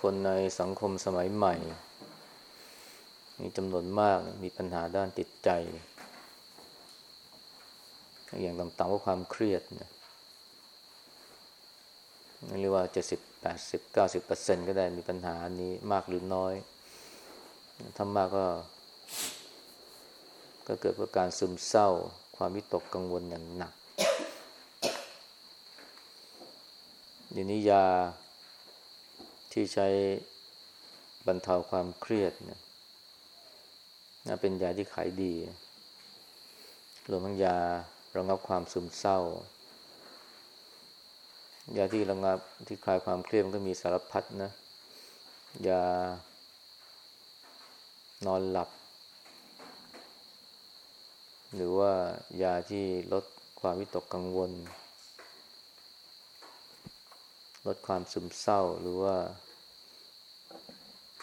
คนในสังคมสมัยใหม่ มีจำนวนมากมีปัญหาด้านจิตใจ อย่างต่ำๆก็ความเครียดนะเรียกว่าเจ็ดสิบแปดสิบเก้าสิบเปอร์เซ็นก็ได้มีปัญหานี้มากหรือน้อยถ้ามากก็ ก็เกิดจากการซึมเศร้า ความวิตกกังวลอย่างหนักเดี๋ยวนี้ยา ที่ใช้บรรเทาความเครียดเนี่ยน่าเป็นยาที่ขายดีรวมทั้งยาระงับความซึมเศร้า ยาที่ระงับที่คลายความเครียดมันก็มีสารพัดนะ ยานอนหลับ หรือว่ายาที่ลดความวิตกกังวล ลดความซึมเศร้าหรือว่า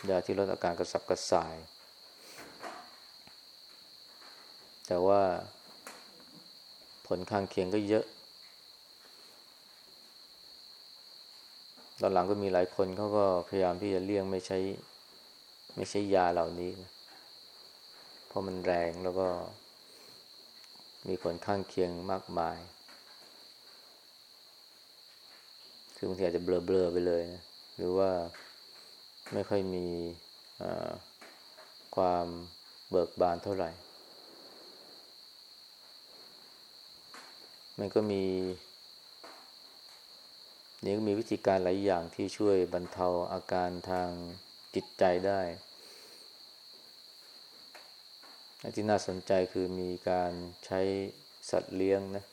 ยาที่ลดอาการกระสับกระส่าย แต่ว่าผลข้างเคียงก็เยอะ ตอนหลังก็มีหลายคนเขาก็พยายามที่จะเลี่ยงไม่ใช้ ไม่ใช้ยาเหล่านี้นะเพราะมันแรงแล้วก็มีผลข้างเคียงมากมาย คือบางทีอาจจะเบลอๆไปเลยนะ หรือว่า ไม่ค่อยมีความเบิกบานเท่าไหร่ มันก็มีนี่ก็มีวิธีการหลายอย่างที่ช่วยบรรเทาอาการทางจิตใจได้ที่น่าสนใจคือมีการใช้สัตว์เลี้ยงนะ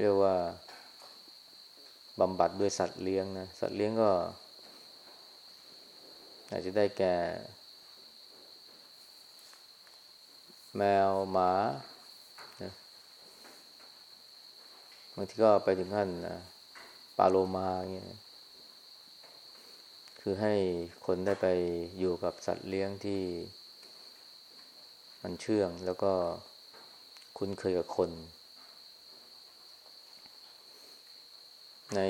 เรียกว่าบำบัดด้วยสัตว์เลี้ยงนะ สัตว์เลี้ยงก็ อาจจะได้แก่ แมวหมานะบางทีก็ไปถึงขั้นนะปาโลมาเงี้ยคือให้คนได้ไปอยู่กับสัตว์เลี้ยงที่ มันเชื่องแล้วก็คุ้นเคยกับคน ใน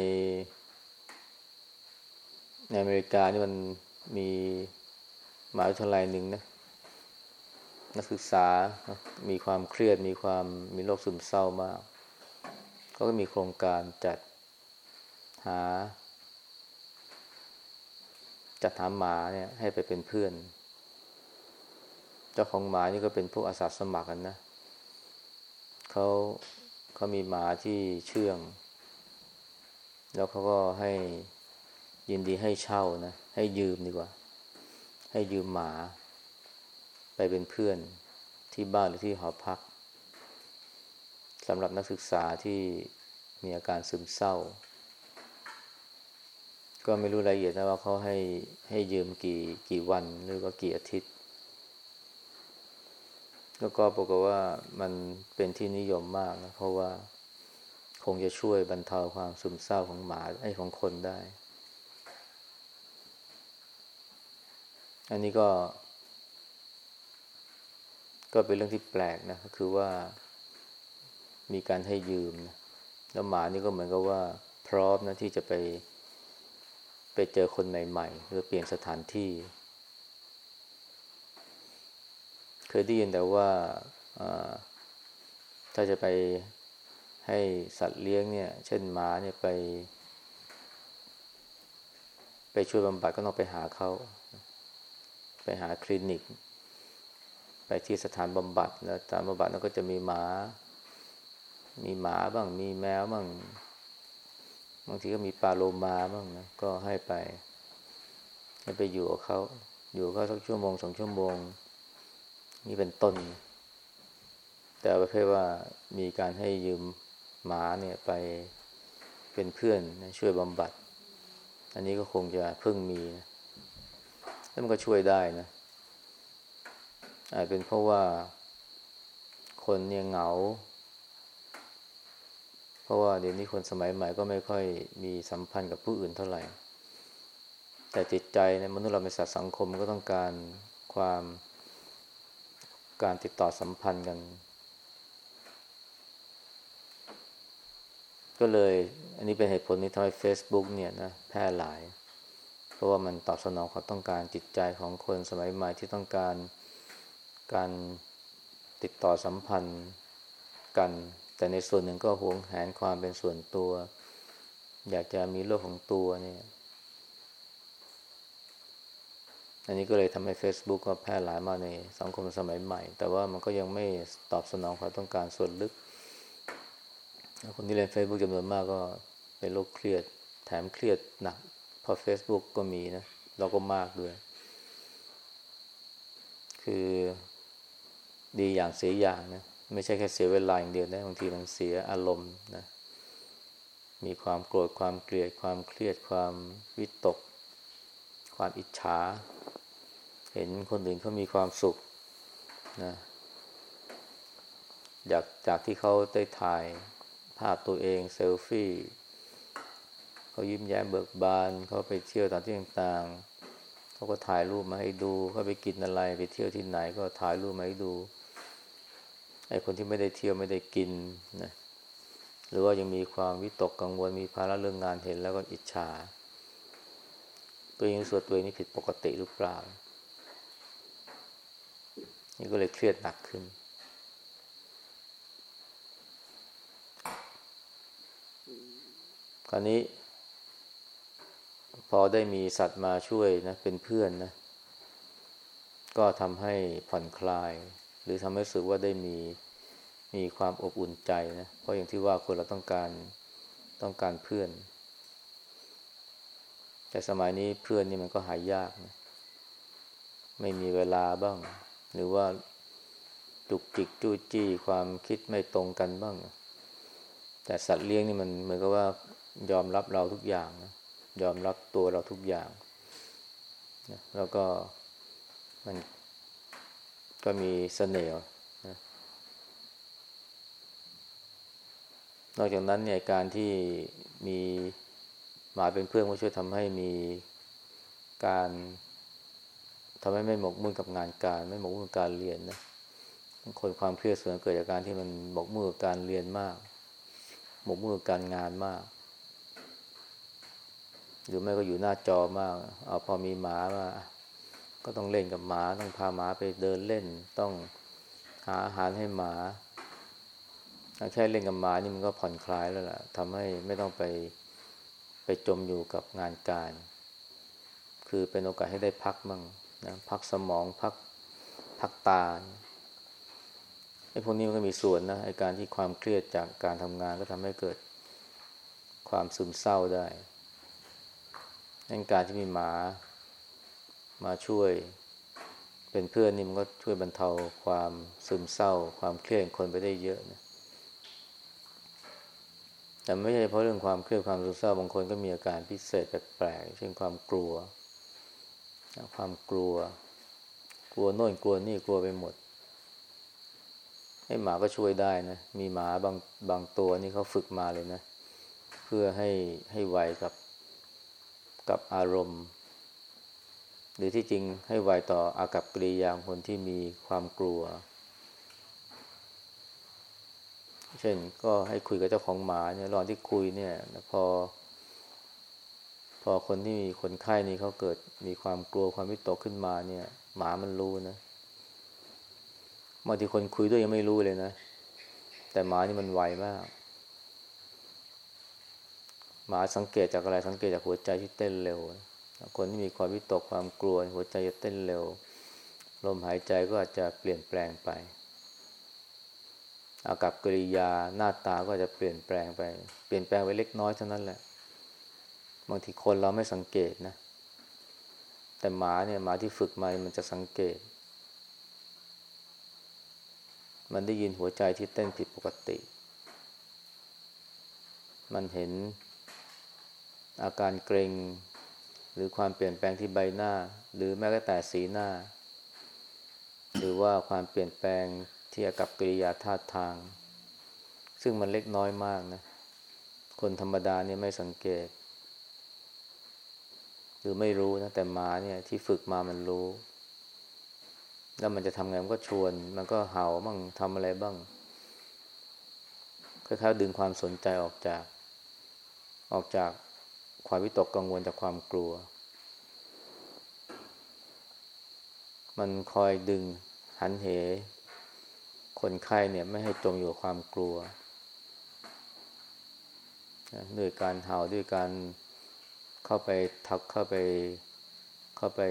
ในอเมริกานี่มัน มีหมหาวิทยาลัยหนึ่งนะนักศึกษา มีความเครียด มีความมีโรคซึมเศร้ามาก ก็มีโครงการจัดหา จัดหาหมาเนี่ยให้ไปเป็นเพื่อน เจ้าของหมานี่ก็เป็นพวกอาสาสมัครกันนะเขาเขามีหมาที่เชื่อง แล้วเขาก็ให้ ยินดีให้เช่านะ ให้ยืมดีกว่า ให้ยืมหมา ไปเป็นเพื่อนที่บ้านหรือที่หอพักสำหรับนักศึกษาที่มีอาการซึมเศร้า ก็ไม่รู้รายละเอียดนะว่าเขาให้ให้ยืมกี่กี่วันหรือว่ากี่อาทิตย์ แล้วก็ปรากฏว่ามันเป็นที่นิยมมากนะเพราะว่าคงจะช่วยบรรเทาความซึมเศร้าของหมาไอ้ของคนได้ อันนี้ก็ ก็เป็นเรื่องที่แปลกนะก็คือว่ามีการให้ยืมนะแล้วหมานี่ก็เหมือนกับว่า พร้อมนะที่จะไป ไปเจอคนใหม่ ๆ หรือเปลี่ยนสถานที่ เคยได้ยินแต่ว่าถ้าจะไปให้สัตว์เลี้ยงเนี่ย เช่นหมาเนี่ยไป ไปช่วยบำบัดก็ต้องไปหาเขา ไปหาคลินิก ไปที่สถานบำบัดแล้วสถานบำบัดนั้นก็จะมีหมา มีหมาบ้าง มีแมวบ้าง บางทีก็มีปลาโลมาบ้างนะ ก็ให้ไป ให้ไปอยู่กับเขาอยู่เขาสักชั่วโมงสองชั่วโมง นี่เป็นต้น แต่ประเภทว่ามีการให้ยืมหมาเนี่ยไปเป็นเพื่อนช่วยบำบัด อันนี้ก็คงจะเพิ่งมีนะ แล้วมันก็ช่วยได้นะอาจเป็นเพราะว่าคนเนี่ยเหงา เพราะว่าเดี๋ยวนี้คนสมัยใหม่ก็ไม่ค่อยมีสัมพันธ์กับผู้อื่นเท่าไหร่ แต่จิตใจในมนุษย์เราเป็นสัตว์สังคมก็ต้องการความการติดต่อสัมพันธ์กัน ก็เลยอันนี้เป็นเหตุผลที่ทำให้ Facebook เนี่ยนะแพร่หลาย เพราะว่ามันตอบสนองความต้องการจิตใจของคนสมัยใหม่ที่ต้องการการติดต่อสัมพันธ์กัน แต่ในส่วนหนึ่งก็หวงแหนความเป็นส่วนตัว อยากจะมีโลกของตัวเนี่ยอันนี้ก็เลยทำให้ Facebook ก็แพร่หลายมาในสังคมสมัยใหม่ แต่ว่ามันก็ยังไม่ตอบสนองความต้องการส่วนลึก คนที่เล่น Facebook จำนวนมากก็เป็นโรคเครียด แถมเครียดหนัก ราะ Facebook ก็มีนะ เราก็มากด้วย คือดีอย่างเสียอย่างนะ ไม่ใช่แค่เสียเวลาอย่างเดียวนะบางทีมันเสียอารมณ์นะ มีความโกรธความเกลียดความเครียดความวิตก ความอิจฉา เห็นคนอื่นเขามีความสุขนะจากจากที่เขาได้ถ่ายภาพตัวเองเซลฟี่ เขายิ้มแย้มเบิกบานเขาไปเที่ยวตามที่ต่างๆเขาก็ถ่ายรูปมาให้ดูเขาไปกินอะไรไปเที่ยวที่ไหนก็ถ่ายรูปมาให้ดูไอ้คนที่ไม่ได้เที่ยวไม่ได้กินนะหรือว่ายังมีความวิตกกังวลมีภาระเรื่องงานเห็นแล้วก็อิจฉา ตัวเองส่วนตัวเองนี่ผิดปกติหรือเปล่า นี่ก็เลยเครียดหนักขึ้น คราวนี้ พอได้มีสัตว์มาช่วยนะ เป็นเพื่อนนะ ก็ทำให้ผ่อนคลาย หรือทำให้รู้สึกว่าได้มีมีความอบอุ่นใจนะ เพราะอย่างที่ว่าคนเราต้องการต้องการเพื่อน แต่สมัยนี้เพื่อนนี่มันก็หายยากนะไม่มีเวลาบ้าง หรือว่าจุกจิกจู้จี้ความคิดไม่ตรงกันบ้าง แต่สัตว์เลี้ยงนี่มันเหมือนกับว่ายอมรับเราทุกอย่างนะ ยอมรับตัวเราทุกอย่างนะแล้วก็มันก็มีเสน่ห์นะนอกจากนั้นเนี่ยการที่มีหมาเป็นเพื่อนก็ช่วยทำให้มีการทำให้ไม่หมกมุ่นกับงานการ ไม่หมกมุ่นกับการเรียนนะคนความเครียดส่วนเกิดจากการที่มันหมกมุ่นกับการเรียนมาก หมกมุ่นกับการงานมาก หรือไม่ก็อยู่หน้าจอมากเอาพอมีหมามาก็ต้องเล่นกับหมาต้องพาหมาไปเดินเล่น ต้องหาอาหารให้หมาแค่เล่นกับหมานี่มันก็ผ่อนคลายแล้วล่ะทำให้ไม่ต้องไปไปจมอยู่กับงานการ คือเป็นโอกาสให้ได้พักมั่งนะพักสมองพักพักตาไอ้พวกนี้มันก็มีส่วนนะไอ้การที่ความเครียดจากการทำงานก็ทำให้เกิดความซึมเศร้าได้ นั่นการที่มีหมามาช่วย เป็นเพื่อนนี่มันก็ช่วยบรรเทาความซึมเศร้า ความเครียดคนไปได้เยอะนะแต่ไม่ใช่เพราะเรื่องความเครียดความซึมเศร้าบางคนก็มีอาการพิเศษแปลกๆเช่นความกลัว ความกลัว กลัวโน่นกลัวนี่กลัวไปหมดให้หมาก็ช่วยได้นะ มีหมาบางบางตัวนี่เขาฝึกมาเลยนะ เพื่อให้ให้ไวกับ กับอารมณ์ หรือที่จริงให้ไวต่ออากับกริยาคนที่มีความกลัว เช่นก็ให้คุยกับเจ้าของหมาเนี่ยรอนที่คุยเนี่ยพอ พอคนที่มีคนไข้นี่เขาเกิดมีความกลัวความวิตกขึ้นมาเนี่ย หมามันรู้นะบางทีคนคุยด้วยยังไม่รู้เลยนะ แต่หมานี่มันไวมาก หมาสังเกตจากอะไรสังเกตจากหัวใจที่เต้นเร็ว คนที่มีความวิตกความกลัว หัวใจจะเต้นเร็ว ลมหายใจก็อาจจะเปลี่ยนแปลงไป อากับกิริยาหน้าตาก็จะเปลี่ยนแปลงไป เปลี่ยนแปลงไปเล็กน้อยเท่านั้นแหละ บางทีคนเราไม่สังเกตนะ แต่หมาเนี่ยหมาที่ฝึกมามันจะสังเกต มันได้ยินหัวใจที่เต้นผิดปกติ มันเห็น อาการเกรงหรือความเปลี่ยนแปลงที่ใบหน้า หรือแม้แต่สีหน้า หรือว่าความเปลี่ยนแปลงที่อากับกิริยาท่าทาง ซึ่งมันเล็กน้อยมากนะ คนธรรมดาเนี่ยไม่สังเกต หรือไม่รู้นะ แต่หมาเนี่ยที่ฝึกมามันรู้ แล้วมันจะทำไงมันก็ชวน มันก็เห่าบ้างทำอะไรบ้างคล้ายๆดึงความสนใจออกจาก ออกจาก ความวิตกกังวลจากความกลัว มันคอยดึงหันเห คนไข้เนี่ยไม่ให้จมอยู่กับความกลัวด้วยการเห่าด้วยการเข้าไปทักเข้าไปเข้าไป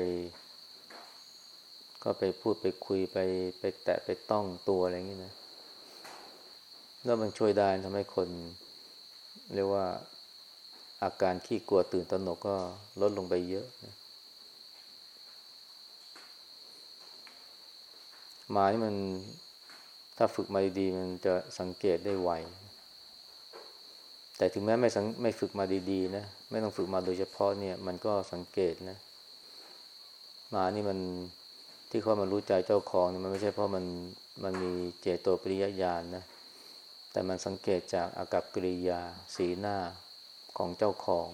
เข้าไปพูดไปคุยไปไปแตะไปต้องตัวอะไรอย่างนี้นะแล้วมันช่วยได้ทำให้คนเรียกว่า อาการขี้กลัวตื่นตระหนกก็ลดลงไปเยอะนะหมานี่มันถ้าฝึกมาดีๆมันจะสังเกตได้ไว แต่ถึงแม้ไม่ไม่ฝึกมาดีๆนะ ไม่ต้องฝึกมาโดยเฉพาะเนี่ย มันก็สังเกตนะ หมานี่มันที่เขามันรู้ใจเจ้าของเนี่ยมันไม่ใช่เพราะมันมันมีเจโตปริยญาณนะ แต่มันสังเกตจากอากับกิริยา สีหน้า ของเจ้าของ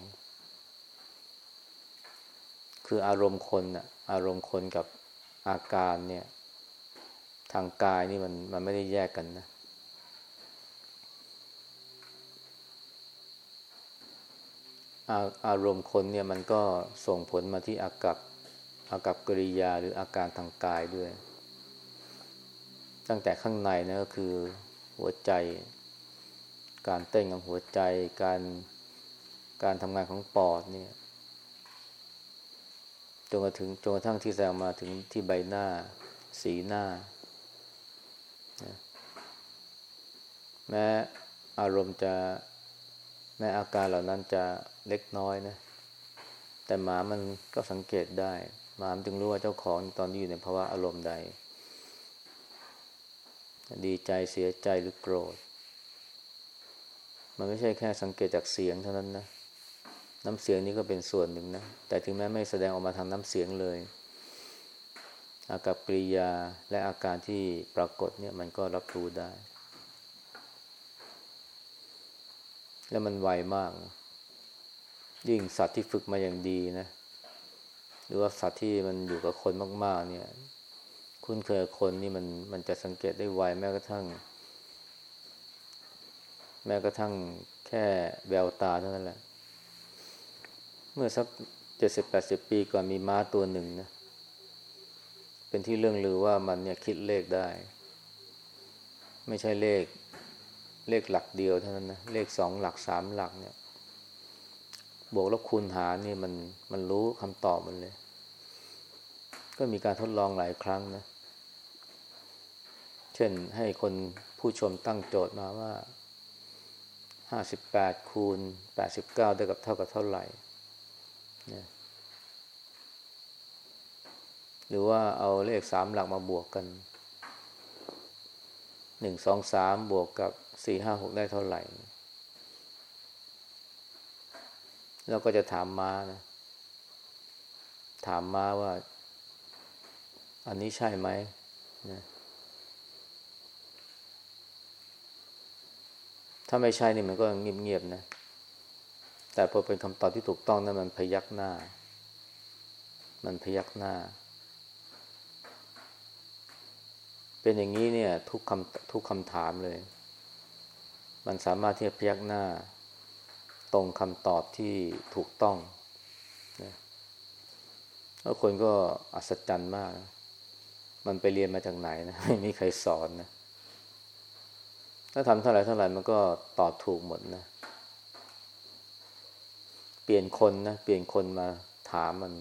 คืออารมณ์คนอะอารมณ์คนกับอาการเนี่ย ทางกายนี่มันมันไม่ได้แยกกันนะอาอารมณ์คนเนี่ยมันก็ส่งผลมาที่อากับอากับกริยาหรืออาการทางกายด้วย ตั้งแต่ข้างในนะก็คือหัวใจ การเต้นของหัวใจ การ การทำงานของปอดเนี่ยจนกระถึงจนกระทั่งที่แสดงมาถึงที่ใบหน้า สีหน้า แม้อารมณ์จะแม้อาการเหล่านั้นจะเล็กน้อยนะ แต่หมามันก็สังเกตได้ หมาจึงรู้ว่าเจ้าของตอนนี้อยู่ในภาวะอารมณ์ใด ดีใจเสียใจหรือโกรธ มันไม่ใช่แค่สังเกตจากเสียงเท่านั้นนะ น้ำเสียงนี้ก็เป็นส่วนหนึ่งนะ แต่ถึงแม้ไม่แสดงออกมาทางน้ำเสียงเลย อากับปริยาและอาการที่ปรากฏเนี่ยมันก็รับรู้ได้ แล้วมันไวมากนะยิ่งสัตว์ที่ฝึกมาอย่างดีนะ หรือว่าสัตว์ที่มันอยู่กับคนมาก ๆ เนี่ย คุ้นเคยคนนี่มันมันจะสังเกตได้ไวแม้กระทั่ง แม้กระทั่งแค่แววตาเท่านั้นแหละ เมื่อสักเจ็ดสิบแปดสิบปีก่อนมีม้าตัวหนึ่งนะ เป็นที่เรื่องลือว่ามันเนี่ยคิดเลขได้ ไม่ใช่เลข เลขหลักเดียวเท่านั้นนะ เลขสองหลักสามหลักเนี่ย บวกลบคูณหารนี่มันมันรู้คำตอบมันเลย ก็มีการทดลองหลายครั้งนะ เช่นให้คนผู้ชมตั้งโจทย์มาว่าห้าสิบแปดคูณแปดสิบเก้าได้กับเท่ากับเท่าไหร่ หรือว่าเอาเลขสามหลักมาบวกกันหนึ่งสองสามบวกกับสี่ห้าหกได้เท่าไหร่เราก็จะถามม้านะ ถามม้าว่า อันนี้ใช่ไหมนะถ้าไม่ใช่นี่มันก็เงียบๆนะ แต่พอเป็นคำตอบที่ถูกต้องนะั้นมันพยักหน้า มันพยักหน้า เป็นอย่างนี้เนี่ย ทุกคำทุกคำถามเลย มันสามารถที่จะพยักหน้า ตรงคำตอบที่ถูกต้องแล้วคนก็อัศจรรย์มากนะมันไปเรียนมาจากไหนนะไม่มีใครสอนนะ ถ้าทำเท่าไหร่เท่าไหร่มันก็ตอบถูกหมดนะ เปลี่ยนคนนะเปลี่ยนคนมาถามมัน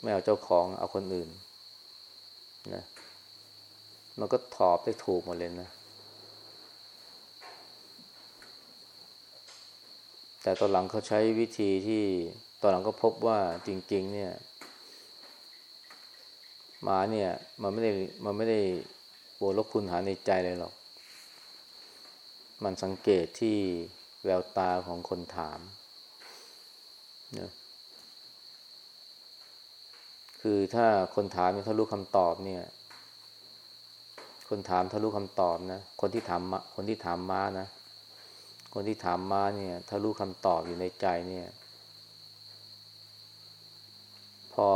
ไม่เอาเจ้าของเอาคนอื่นนะมันก็ตอบได้ถูกหมดเลยนะ แต่ตอนหลังเขาใช้วิธีที่ตอนหลังก็พบว่าจริง ๆ เนี่ยหมาเนี่ย มันไม่ได้มันไม่ได้โบลบคุณหาในใจเลยหรอก มันสังเกตที่แววตาของคนถาม นะคือถ้าคนถามถ้ารู้คำตอบเนี่ย คนถามถ้ารู้คำตอบนะ คนที่ถามคนที่ถามม้านะ คนที่ถามมาเนี่ย ถ้ารู้คำตอบอยู่ในใจเนี่ย พอ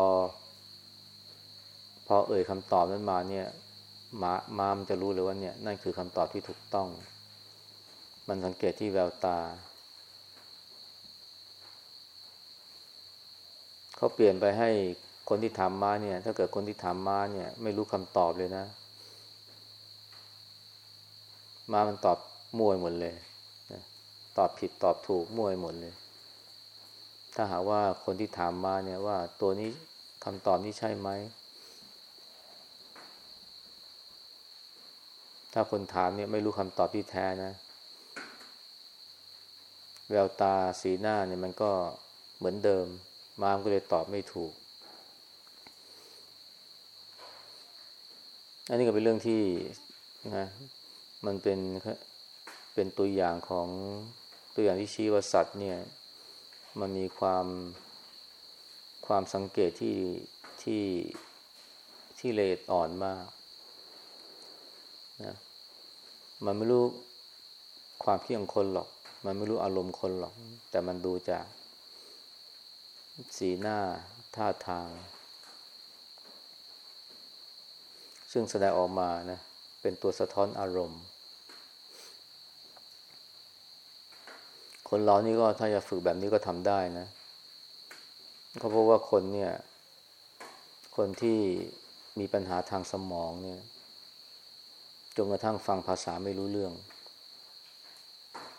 พอเอ่ยคำตอบนั้นมาเนี่ยมามามันจะรู้เลยว่าเนี่ย นั่นคือคำตอบที่ถูกต้อง มันสังเกตที่แววตา เขาเปลี่ยนไปให้คนที่ถามมาเนี่ย ถ้าเกิดคนที่ถามมาเนี่ย ไม่รู้คำตอบเลยนะ มามันตอบมั่วหมดเลยนะตอบผิดตอบถูกมั่วหมดเลย ถ้าหาว่าคนที่ถามมาเนี่ยว่าตัวนี้คำตอบนี้ใช่ไหม ถ้าคนถามเนี่ยไม่รู้คำตอบที่แท้นะ แววตาสีหน้าเนี่ยมันก็เหมือนเดิม มามก็เลยตอบไม่ถูก อันนี้ก็เป็นเรื่องที่นะมันเป็นเป็นตัวอย่างของตัวอย่างที่ชี้ว่าสัตว์เนี่ย มันมีความความสังเกตที่ที่ที่ละเอียดอ่อนมากนะมันไม่รู้ความคิดของคนหรอก มันไม่รู้อารมณ์คนหรอก แต่มันดูจาก สีหน้าท่าทาง ซึ่งแสดงออกมานะ เป็นตัวสะท้อนอารมณ์ คนเรานี่ก็ถ้าจะฝึกแบบนี้ก็ทำได้นะเขาพบว่าคนเนี่ย คนที่มีปัญหาทางสมองเนี่ยจนกระทั่งฟังภาษาไม่รู้เรื่อง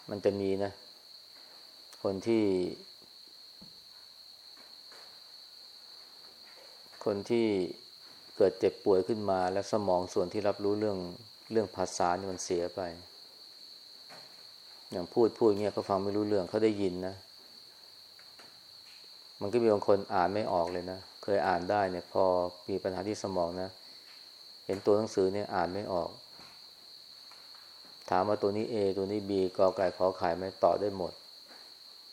มันจะมีนะ คนที่ คนที่เกิดเจ็บป่วยขึ้นมา แล้วสมองส่วนที่รับรู้เรื่องเรื่องภาษานี่มันเสียไป อย่างพูดพูดเงี้ยเขาฟังไม่รู้เรื่องเขาได้ยินนะ มันก็มีบางคนอ่านไม่ออกเลยนะ เคยอ่านได้เนี่ย พอมีปัญหาที่สมองนะ เห็นตัวหนังสือเนี่ยอ่านไม่ออก ถามว่าตัวนี้ A ตัวนี้ B กอไก่ขอไข่ไม่ต่อได้หมด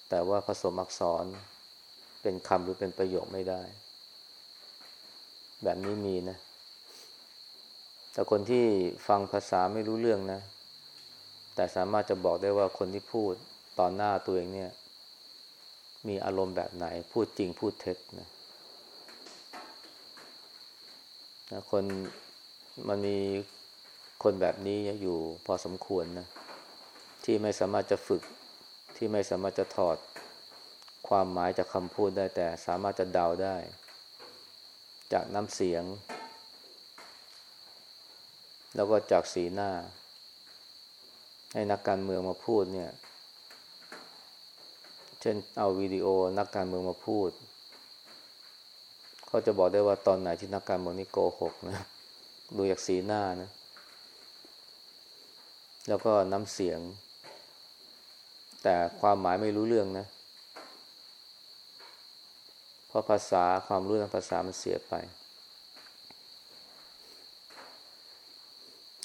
แต่ว่าผสมอักษรเป็นคำหรือเป็นประโยคไม่ได้ แบบนี้มีนะ แต่คนที่ฟังภาษาไม่รู้เรื่องนะ แต่สามารถจะบอกได้ว่าคนที่พูดตอนหน้าตัวเองเนี่ย มีอารมณ์แบบไหน พูดจริงพูดเท็จนะนะคนมันมีคนแบบนี้อยู่พอสมควรนะ ที่ไม่สามารถจะฝึกที่ไม่สามารถจะถอดความหมายจากคำพูดได้แต่สามารถจะเดาได้ จากน้ำเสียง แล้วก็จากสีหน้า ให้นักการเมืองมาพูดเนี่ย เช่นเอาวิดีโอนักการเมืองมาพูด เขาจะบอกได้ว่าตอนไหนที่นักการเมืองนี่โกหกนะดูจากสีหน้านะ แล้วก็น้ำเสียง แต่ความหมายไม่รู้เรื่องนะเราะภาษาความรู้ทางภาษามันเสียไป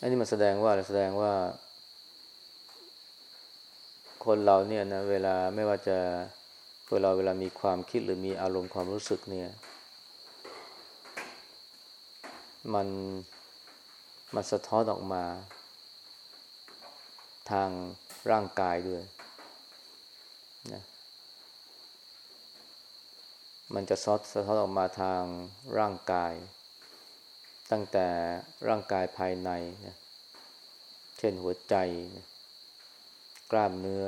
อันนี้มันแสดงว่าแสดงว่า คนเราเนี่ยนะเวลาไม่ว่าจะเวลาเวลามีความคิดหรือมีอารมณ์ความรู้สึกเนี่ย มันมันสะท้อนออกมา ทางร่างกายด้วยนะ มันจะซอสะท้อนออกมาทางร่างกาย ตั้งแต่ร่างกายภายในนะเช่นหัวใจนะกล้ามเนื้อ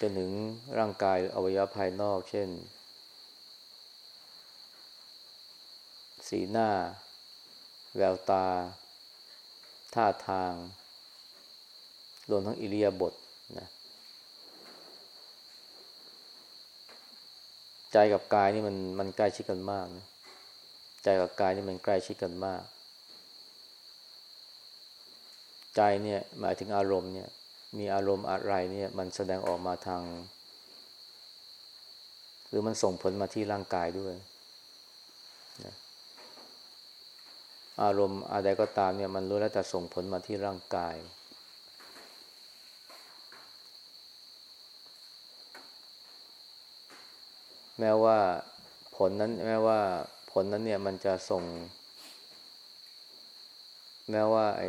จนถึงร่างกายอวัยวะภายนอก เช่น สีหน้า แววตา ท่าทาง รวมทั้งอิริยาบถนะ ใจกับกายนี่มันมันใกล้ชิดกันมากนะใจกับกายนี่มันใกล้ชิดกันมาก ใจเนี่ยหมายถึงอารมณ์เนี่ย มีอารมณ์อะไรเนี่ย มันแสดงออกมาทาง หรือมันส่งผลมาที่ร่างกายด้วยนะอารมณ์อะไรก็ตามเนี่ย มันรู้แล้วแต่ส่งผลมาที่ร่างกาย แม้ว่าผลนั้นแม้ว่าผลนั้นเนี่ยมันจะส่ง แม้ว่าไอ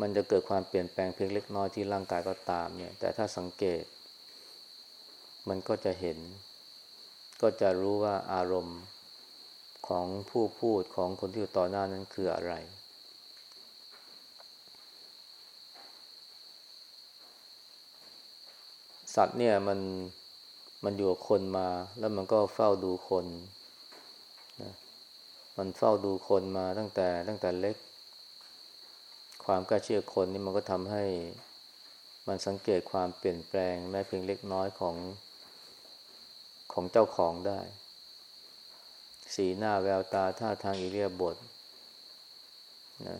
มันจะเกิดความเปลี่ยนแปลงเพียงเล็กน้อยที่ร่างกายก็ตามเนี่ย แต่ถ้าสังเกต มันก็จะเห็น ก็จะรู้ว่าอารมณ์ของผู้พูดของคนที่อยู่ต่อหน้านั้นคืออะไร สัตว์เนี่ยมัน มันอยู่กับคนมา แล้วมันก็เฝ้าดูคนนะมันเฝ้าดูคนมาตั้งแต่ตั้งแต่เล็ก ความกล้าเชื่อคนนี่มันก็ทำให้มันสังเกตความเปลี่ยนแปลง แม้เพียงเล็กน้อยของของเจ้าของได้ สีหน้าแววตาท่าทางอิเลียบทนะ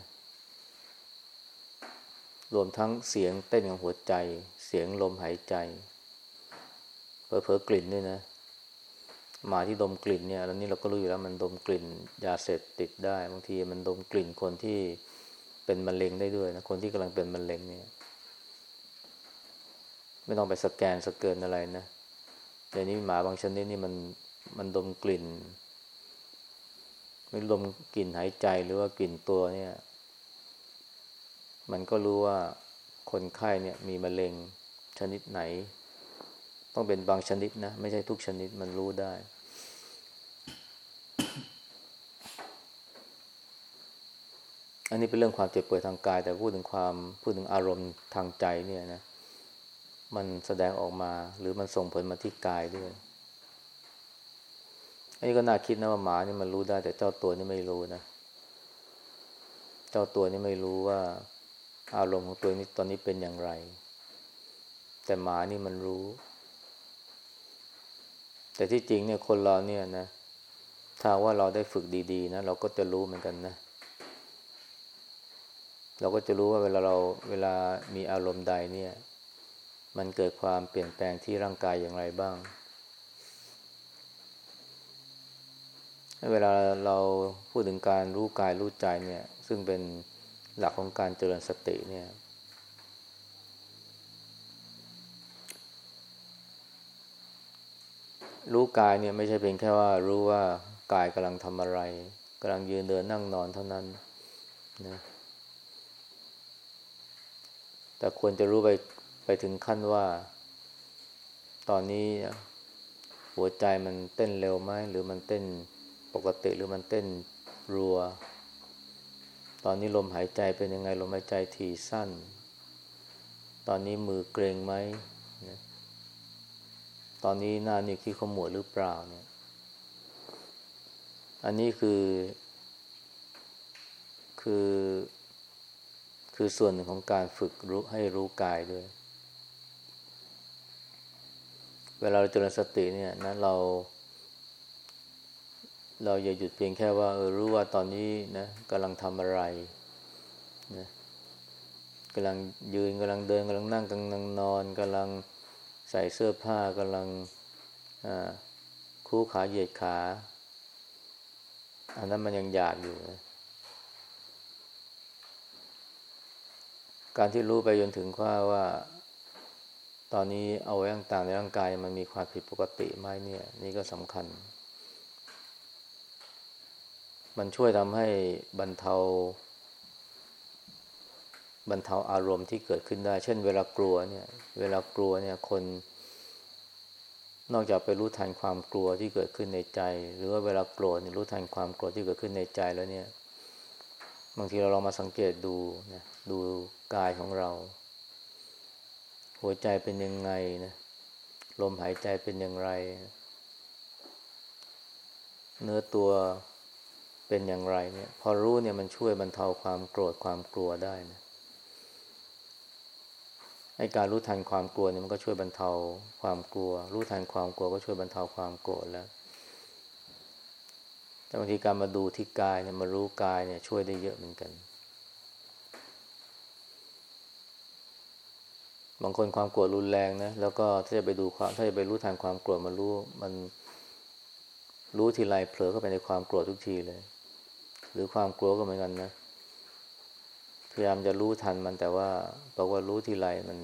รวมทั้งเสียงเต้นของหัวใจ เสียงลมหายใจ เผลอๆกลิ่นด้วยนะหมาที่ดมกลิ่นเนี่ยแล้วนี่เราก็รู้อยู่แล้วมันดมกลิ่นยาเสพติดได้บางทีมันดมกลิ่นคนที่เป็นมะเร็งได้ด้วยนะคนที่กำลังเป็นมะเร็งเนี่ยไม่ต้องไปสแกนสเกินอะไรนะเดี๋ยวนี้หมาบางชนิดนี่มันมันดมกลิ่น ไม่ดมกลิ่นหายใจหรือว่ากลิ่นตัวเนี่ย มันก็รู้ว่าคนไข้เนี่ยมีมะเร็งชนิดไหน ต้องเป็นบางชนิดนะ ไม่ใช่ทุกชนิดมันรู้ได้ อันนี้เป็นเรื่องความเจ็บป่วยทางกาย แต่พูดถึงความพูดถึงอารมณ์ทางใจเนี่ยนะ มันแสดงออกมาหรือมันส่งผลมาที่กายด้วย อันนี้ก็น่าคิดนะว่าหมานี่มันรู้ได้ แต่เจ้าตัวนี่ไม่รู้นะ เจ้าตัวนี่ไม่รู้ว่า อารมณ์ของตัวนี้ตอนนี้เป็นอย่างไร แต่หมานี่มันรู้ แต่ที่จริงเนี่ยคนเราเนี่ยนะ ถ้าว่าเราได้ฝึกดี ๆ นะ เราก็จะรู้เหมือนกันนะ เราก็จะรู้ว่าเวลาเราเวลามีอารมณ์ใดเนี่ย มันเกิดความเปลี่ยนแปลงที่ร่างกายอย่างไรบ้าง เวลาเราพูดถึงการรู้กายรู้ใจเนี่ย ซึ่งเป็นหลักของการเจริญสติเนี่ย รู้กายเนี่ยไม่ใช่เพียงแค่ว่ารู้ว่ากายกำลังทำอะไรกำลังยืนเดินนั่งนอนเท่านั้นนะแต่ควรจะรู้ไปไปถึงขั้นว่า ตอนนี้หัวใจมันเต้นเร็วไหมหรือมันเต้นปกติหรือมันเต้นรัว ตอนนี้ลมหายใจเป็นยังไงลมหายใจถี่สั้น ตอนนี้มือเกรงไหมนะ ตอนนี้หน้านี่ขี้ขมวดหรือเปล่าเนี่ย อันนี้คือ คือ คือส่วนหนึ่งของการฝึกรู้ให้รู้กายด้วย เวลาเราเจริญสติเนี่ยนะเรา เราอย่าหยุดเพียงแค่ว่าเออรู้ว่าตอนนี้นะกำลังทำอะไรนะกำลังยืนกำลังเดินกำลังนั่งกำลังนอนกำลัง ใส่เสื้อผ้ากำลังคู่ขาเหยียดขา อันนั้นมันยังหยาบอยู่นะการที่รู้ไปจนถึงว่าว่า ตอนนี้เอาไว้ต่างๆในร่างกายมันมีความผิดปกติไหมเนี่ย นี่ก็สำคัญ มันช่วยทำให้บรรเทา บรรเทาอารมณ์ที่เกิดขึ้นได้ เช่น เวลากลัวเนี่ย เวลากลัวเนี่ยคน นอกจากไปรู้ทันความกลัวที่เกิดขึ้นในใจ หรือว่าเวลาโกรธรู้ทันความโกรธที่เกิดขึ้นในใจแล้วเนี่ย บางทีเราลองมาสังเกตดูนะดูกายของเรา หัวใจเป็นยังไงนะลมหายใจเป็นอย่างไร เนื้อตัวเป็นอย่างไรเนี่ย พอรู้เนี่ยมันช่วยบรรเทาความโกรธความกลัวได้นะ ไอการรู้ทันความกลัวเนี่ยมันก็ช่วยบรรเทาความกลัว รู้ทันความกลัวก็ช่วยบรรเทาความโกรธแล้ว แต่บางทีการมาดูที่กายเนี่ยมารู้กายเนี่ยช่วยได้เยอะเหมือนกัน บางคนความโกรธรุนแรงนะ แล้วก็ถ้าจะไปดูความถ้าจะไปรู้ทางความโกรธมันรู้มันรู้ทีไรเผลอเข้าไปในความโกรธทุกทีเลย หรือความกลัวก็เหมือนกันนะ พยายามจะรู้ทันมันแต่ว่าบอกว่ารู้ทีไรมัน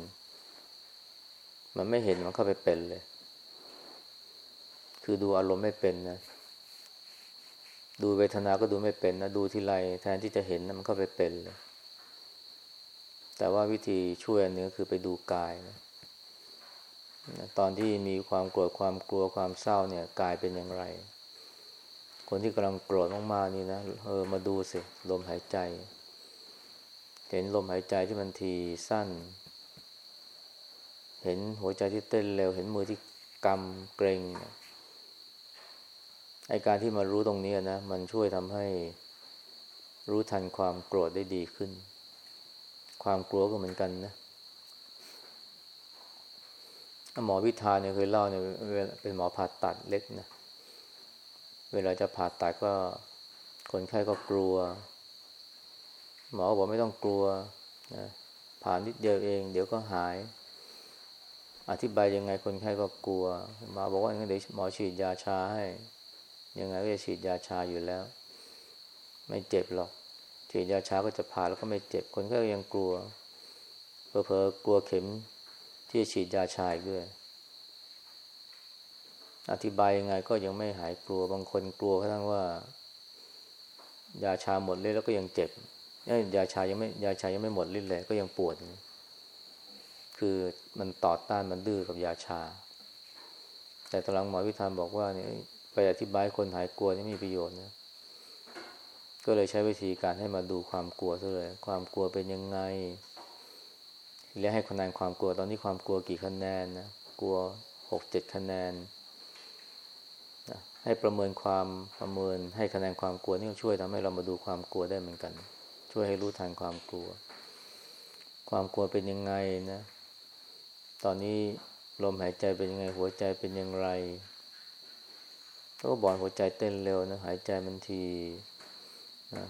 มันไม่เห็นมันเข้าไปเป็นเลย คือดูอารมณ์ไม่เป็นนะ ดูเวทนา ก็ดูไม่เป็นนะ ดูทีไรแทนที่จะเห็นนะมันเข้าไปเป็นเลย แต่ว่าวิธีช่วยอันนึงคือไปดูกายนะตอนที่มีความโกรธความกลัวความเศร้าเนี่ยกายเป็นอย่างไร คนที่กำลังโกรธมากๆนี่นะเออมาดูสิลมหายใจ เห็นลมหายใจที่มันทีสั้น เห็นหัวใจที่เต้นเร็ว เห็นมือที่กรรมเกรงไอการที่มารู้ตรงนี้นะ มันช่วยทำให้รู้ทันความโกรธได้ดีขึ้น ความกลัวก็เหมือนกันนะหมอวิทาเนี่ยเคยเล่าเนี่ยเป็นหมอผ่าตัดเล็กนะ เวลาจะผ่าตัดก็คนไข้ก็กลัว หมอบอกไม่ต้องกลัวนะผ่านนิดเดียวเอง เดี๋ยวก็หาย อธิบายยังไงคนไข้ก็กลัวหมอบอกว่างั้นเดี๋ยวหมอฉีดยาชาให้ ยังไงก็จะฉีดยาชาอยู่แล้ว ไม่เจ็บหรอก ฉีดยาชาก็จะผ่าแล้วก็ไม่เจ็บ คนไข้ก็ยังกลัวเพอเพอกลัวเข็มที่ฉีดยาชาอีกด้วย อธิบายยังไงก็ยังไม่หายกลัว บางคนกลัวกระทั่งว่า ยาชาหมดเลยแล้วก็ยังเจ็บ ยาชายังไม่ยาชายังไม่หมดฤทธิ์เลยก็ยังปวด คือมันต่อต้านมันดื้อกับยาชา แต่ตอนหลังหมอวิธานบอกว่าเนี่ยไปอธิบายคนหายกลัวนี่มีประโยชน์นะก็เลยใช้วิธีการให้มาดูความกลัวซะเลย ความกลัวเป็นยังไงแล้วให้คะแนนความกลัวตอนนี้ความกลัวกี่คะแนนนะกลัวหกเจ็ดคะแนนนะให้ประเมินความประเมินให้คะแนนความกลัวนี่ช่วยทำให้เรามาดูความกลัวได้เหมือนกัน ช่วยให้รู้ทันความกลัว ความกลัวเป็นยังไงนะ ตอนนี้ลมหายใจเป็นยังไง หัวใจเป็นอย่างไรก็บอกหัวใจเต้นเร็วนะหายใจมันทีนะ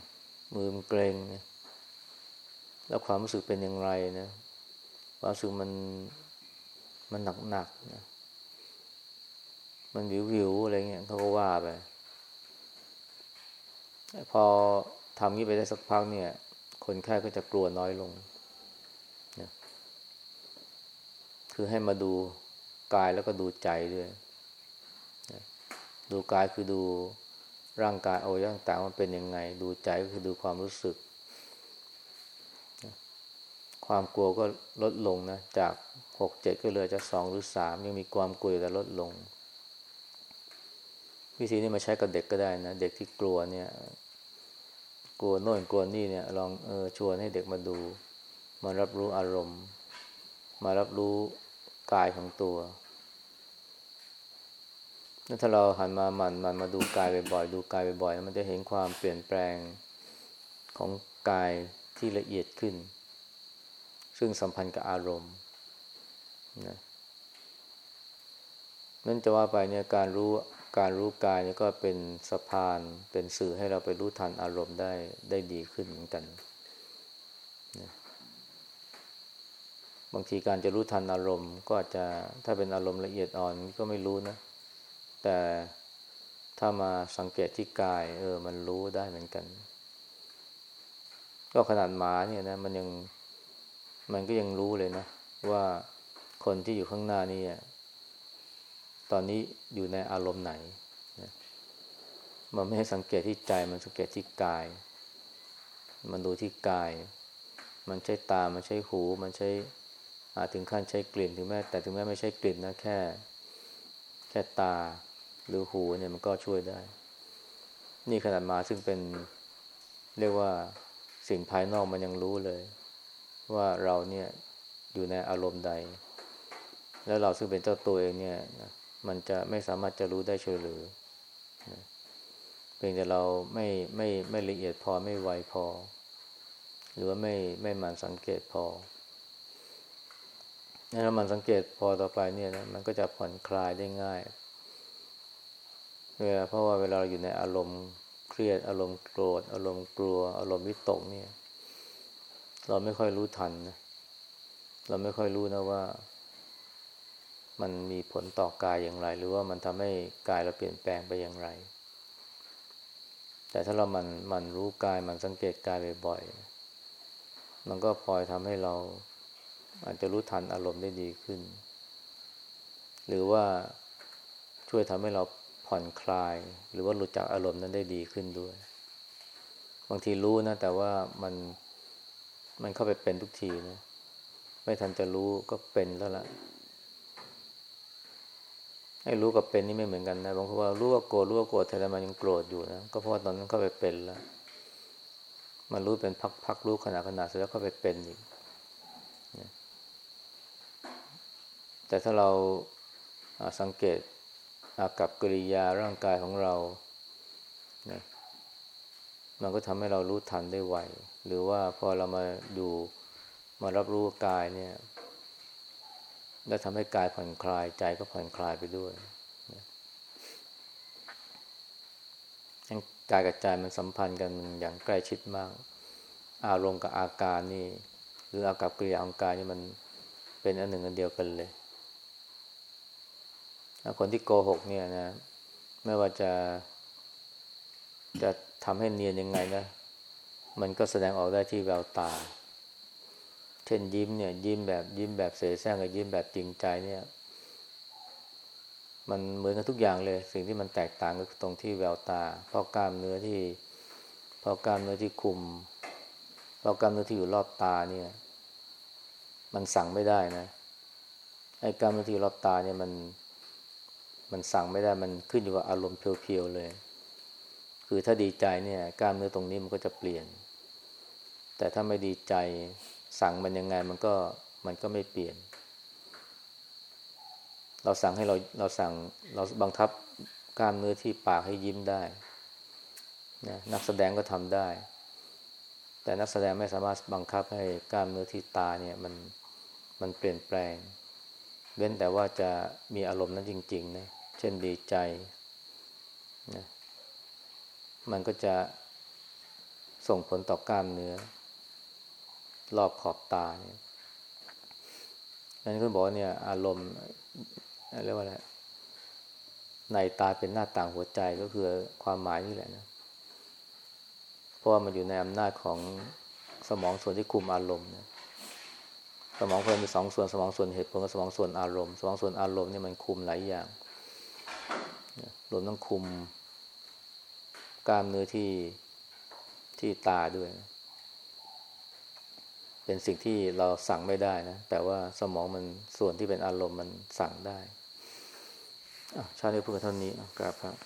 มือมันเกรงนะแล้วความรู้สึกเป็นอย่างไรนะความรู้สึกมันมันหนักหนักนะมันวิววิวอะไรเงี้ยเขาก็ว่าไปพอ ทำนี้ไปได้สักพักเนี่ย คนไข้ก็จะกลัวน้อยลงนะคือให้มาดูกายแล้วก็ดูใจด้วยนะดูกายคือดูร่างกายเอาย่างต่างมันเป็นยังไง ดูใจก็คือดูความรู้สึกความกลัวก็ลดลงนะ จากหกเจ็ดก็เหลือจะสองหรือสามยังมีความกลัวแต่ลดลง วิธีนี้มาใช้กับเด็กก็ได้นะ เด็กที่กลัวเนี่ย กลัวโน่นกลัวนี่เนี่ย ลองเออชวนให้เด็กมาดู มารับรู้อารมณ์ มารับรู้กายของตัวถ้าเราหันมาหมั่นมันมาดูกายบ่อยๆดูกายบ่อยๆมันจะเห็นความเปลี่ยนแปลงของกายที่ละเอียดขึ้น ซึ่งสัมพันธ์กับอารมณ์นะนั่นจะว่าไปเนี่ยการรู้ การรู้กายเนี่ยก็เป็นสะพานเป็นสื่อให้เราไปรู้ทันอารมณ์ได้ได้ดีขึ้นเหมือนกันนะบางทีการจะรู้ทันอารมณ์ก็อาจจะถ้าเป็นอารมณ์ละเอียดอ่อนก็ไม่รู้นะ แต่ถ้ามาสังเกตที่กาย เออ มันรู้ได้เหมือนกัน ก็ขนาดหมาเนี่ยนะ มันยังมันก็ยังรู้เลยนะ ว่าคนที่อยู่ข้างหน้านี่ ตอนนี้อยู่ในอารมณ์ไหนนะมันไม่ให้สังเกตที่ใจมันสังเกตที่กาย มันดูที่กาย มันใช้ตา มันใช้หู มันใช้อาถึงขั้นใช้กลิ่นถึงแม้แต่ถึงแม้ไม่ใช่กลิ่นนะแค่ แค่ตาหรือหูเนี่ยมันก็ช่วยได้ นี่ขนาดมาซึ่งเป็นเรียกว่าสิ่งภายนอกมันยังรู้เลย ว่าเราเนี่ยอยู่ในอารมณ์ใด แล้วเราซึ่งเป็นเจ้าตัวเองเนี่ย มันจะไม่สามารถจะรู้ได้เฉยหรือเพียงแต่เราไม่ไม่ไม่ละเอียดพอไม่ไวพอ หรือว่าไม่ไม่มันสังเกตพอถ้ามันสังเกตพอต่อไปเนี่ยนะมันก็จะผ่อนคลายได้ง่ายเวลาเพราะว่าเวลาเราอยู่ในอารมณ์เครียดอารมณ์โกรธ อารมณ์กลัว อารมณ์วิตกเนี่ย เราไม่ค่อยรู้ทันนะเราไม่ค่อยรู้นะว่า มันมีผลต่อกายอย่างไร หรือว่ามันทำให้กายเราเปลี่ยนแปลงไปอย่างไร แต่ถ้าเรามันมันรู้กายมันสังเกตกายบ่อยๆ มันก็พลอยทำให้เราอาจจะรู้ทันอารมณ์ได้ดีขึ้น หรือว่าช่วยทำให้เราผ่อนคลาย หรือว่าหลุดจากอารมณ์นั้นได้ดีขึ้นด้วย บางทีรู้นะ แต่ว่ามันมันเข้าไปเป็นทุกทีนะ ไม่ทันจะรู้ก็เป็นแล้วล่ะ ให้รู้กับเป็นนี่ไม่เหมือนกันนะบางคนว่ารู้ว่าโกรธรู้ว่าโกรธแต่มันยังโกรธอยู่นะก็เพราะว่าตอนนั้นเข้าไปเป็นแล้วมันรู้เป็นพักๆรู้ขนาดขนาดเสร็จแล้วก็ไปเป็นอีกแต่ถ้าเราสังเกตอากับกิริยาร่างกายของเรานะมันก็ทำให้เรารู้ทันได้ไว หรือว่าพอเรามาดูมารับรู้กายเนี่ย แล้วทำให้กายผ่อนคลายใจก็ผ่อนคลายไปด้วยกายกับใจมันสัมพันธ์กันอย่างใกล้ชิดมาก อารมณ์กับอาการนี่ หรืออากับกิริยาของกายนี่มันเป็นอันหนึ่งอันเดียวกันเลยคนที่โกหกเนี่ยนะ ไม่ว่าจะ จะทำให้เนียนยังไงนะ มันก็แสดงออกได้ที่แววตา เช่นยิ้มเนี่ย ยิ้มแบบยิ้มแบบเสแสร้งกับยิ้มแบบจริงใจเนี่ย มันเหมือนกันทุกอย่างเลย สิ่งที่มันแตกต่างก็ตรงที่แววตาเพราะกล้ามเนื้อที่เพราะกล้ามเนื้อที่คุมเพราะกล้ามเนื้อที่อยู่รอบตาเนี่ย มันสั่งไม่ได้นะไอ้กล้ามเนื้อที่รอบตาเนี่ยมันมันสั่งไม่ได้มันขึ้นอยู่กับอารมณ์เพียวๆเลย คือถ้าดีใจเนี่ย กล้ามเนื้อตรงนี้มันก็จะเปลี่ยน แต่ถ้าไม่ดีใจ สั่งมันยังไงมันก็มันก็ไม่เปลี่ยน เราสั่งให้เราเราสั่งเราบังคับกล้ามเนื้อที่ปากให้ยิ้มได้นะนักแสดงก็ทำได้ แต่นักแสดงไม่สามารถบังคับให้กล้ามเนื้อที่ตาเนี่ยมันมันเปลี่ยนแปลง เว้นแต่ว่าจะมีอารมณ์นั้นจริงๆนะเช่นดีใจนะมันก็จะส่งผลต่อกล้ามเนื้อ รอบขอบตาเนี่ยนั้นก็บอกเนี่ย อารมณ์เรียกว่าอะไรในตาเป็นหน้าต่างหัวใจก็คือความหมายนี่แหละนะ เพราะว่ามันอยู่ในอำนาจของสมองส่วนที่คุมอารมณ์นะสมองคนมีสองส่วนสมองส่วนเหตุผลกับสมองส่วนอารมณ์ สมองส่วนอารมณ์นี่มันคุมหลายอย่างรวมทั้งคุมกล้ามเนื้อที่ที่ตาด้วย เป็นสิ่งที่เราสั่งไม่ได้นะ แต่ว่าสมองมันส่วนที่เป็นอารมณ์มันสั่งได้ชาตินี้พูดกันเท่านี้กราบครับ